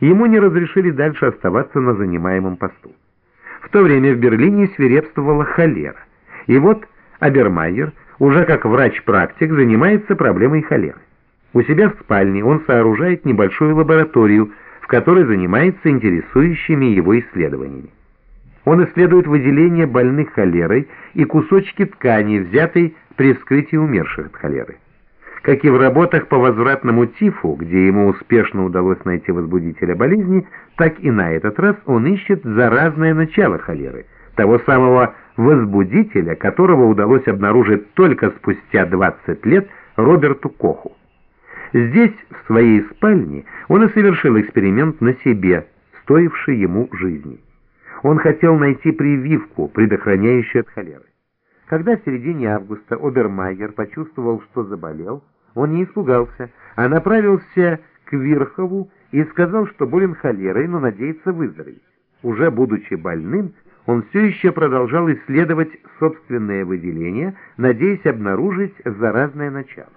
ему не разрешили дальше оставаться на занимаемом посту. В то время в Берлине свирепствовала холера. И вот Абермайер, уже как врач-практик, занимается проблемой холеры. У себя в спальне он сооружает небольшую лабораторию, в которой занимается интересующими его исследованиями. Он исследует выделение больных холерой и кусочки ткани, взятой при вскрытии умерших от холеры. Как и в работах по возвратному тифу, где ему успешно удалось найти возбудителя болезни, так и на этот раз он ищет заразное начало холеры, того самого возбудителя, которого удалось обнаружить только спустя 20 лет Роберту Коху. Здесь, в своей спальне, он и совершил эксперимент на себе, стоивший ему жизни. Он хотел найти прививку, предохраняющую от холеры. Когда в середине августа Обермайер почувствовал, что заболел, он не испугался, а направился к Вирхову и сказал, что болен холерой, но надеется выздороветь. Уже будучи больным, он все еще продолжал исследовать собственное выделение, надеясь обнаружить заразное начало.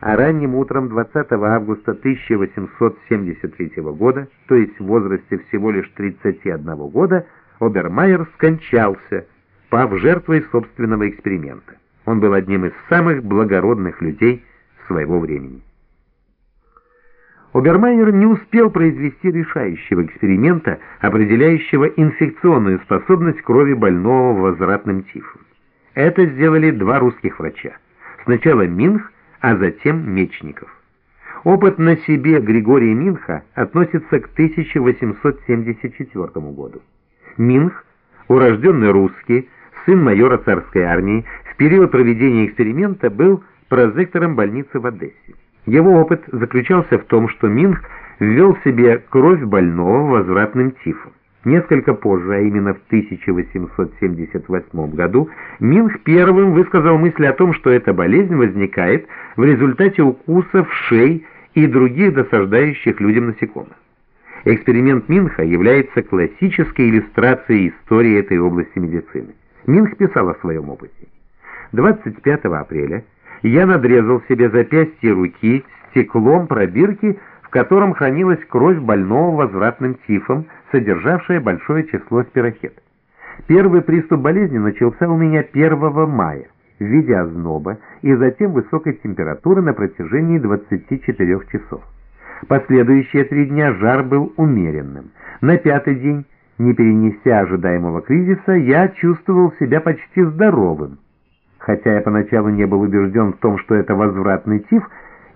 А ранним утром 20 августа 1873 года, то есть в возрасте всего лишь 31 года, Обермайер скончался, пав жертвой собственного эксперимента. Он был одним из самых благородных людей своего времени. Обермайер не успел произвести решающего эксперимента, определяющего инфекционную способность крови больного возвратным тифом. Это сделали два русских врача. Сначала Минх, а затем Мечников. Опыт на себе Григория Минха относится к 1874 году. Минх, урожденный русский, сын майора царской армии, в период проведения эксперимента был прозектором больницы в Одессе. Его опыт заключался в том, что Минх ввел в себе кровь больного возвратным тифом. Несколько позже, а именно в 1878 году, Минх первым высказал мысль о том, что эта болезнь возникает в результате укусов шей и других досаждающих людям насекомых. Эксперимент Минха является классической иллюстрацией истории этой области медицины. Минх писал о своем опыте. 25 апреля я надрезал себе запястье руки стеклом пробирки, в котором хранилась кровь больного возвратным тифом, содержавшая большое число спирохет. Первый приступ болезни начался у меня 1 мая в виде озноба и затем высокой температуры на протяжении 24 часов. Последующие три дня жар был умеренным. На пятый день, не перенеся ожидаемого кризиса, я чувствовал себя почти здоровым. Хотя я поначалу не был убежден в том, что это возвратный тиф,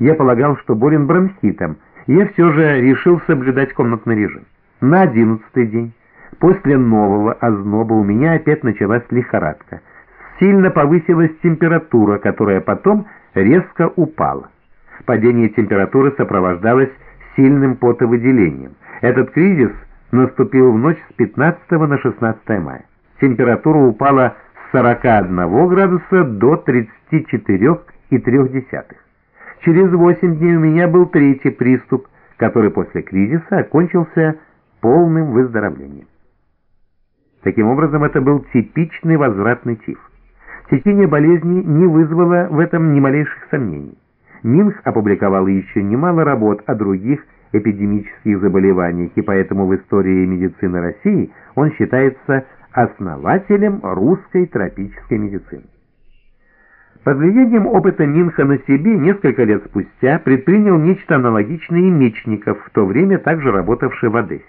я полагал, что болен бронхитом, я все же решил соблюдать комнатный режим. На одиннадцатый день, после нового озноба, у меня опять началась лихорадка. Сильно повысилась температура, которая потом резко упала. Падение температуры сопровождалось сильным потовыделением. Этот кризис наступил в ночь с 15 на 16 мая. Температура упала 41 градуса до 34,3. Через 8 дней у меня был третий приступ, который после кризиса окончился полным выздоровлением. Таким образом, это был типичный возвратный тиф. Течение болезни не вызвало в этом ни малейших сомнений. Минх опубликовал еще немало работ о других эпидемических заболеваниях, и поэтому в истории медицины России он считается основателем русской тропической медицины. Под влиянием опыта Минха на себе несколько лет спустя предпринял нечто аналогичное и Мечников, в то время также работавший в Одессе.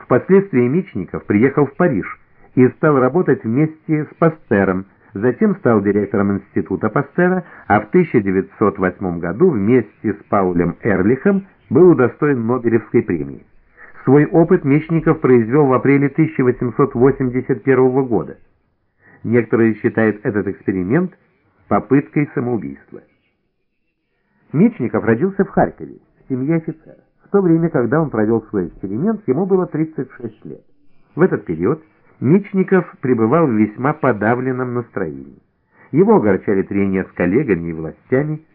Впоследствии Мечников приехал в Париж и стал работать вместе с Пастером, затем стал директором института Пастера, а в 1908 году вместе с Паулем Эрлихом был удостоен Нобелевской премии. Свой опыт Мечников произвел в апреле 1881 года. Некоторые считают этот эксперимент попыткой самоубийства. Мечников родился в Харькове, в семье офицера. В то время, когда он провел свой эксперимент, ему было 36 лет. В этот период Мечников пребывал в весьма подавленном настроении. Его огорчали трения с коллегами и властями.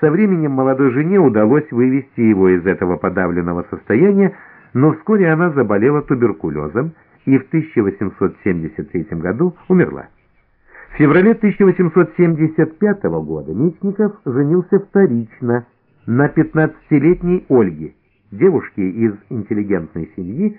Со временем молодой жене удалось вывести его из этого подавленного состояния, но вскоре она заболела туберкулезом и в 1873 году умерла. В феврале 1875 года Мечников женился вторично на 15-летней Ольге, девушки из интеллигентной семьи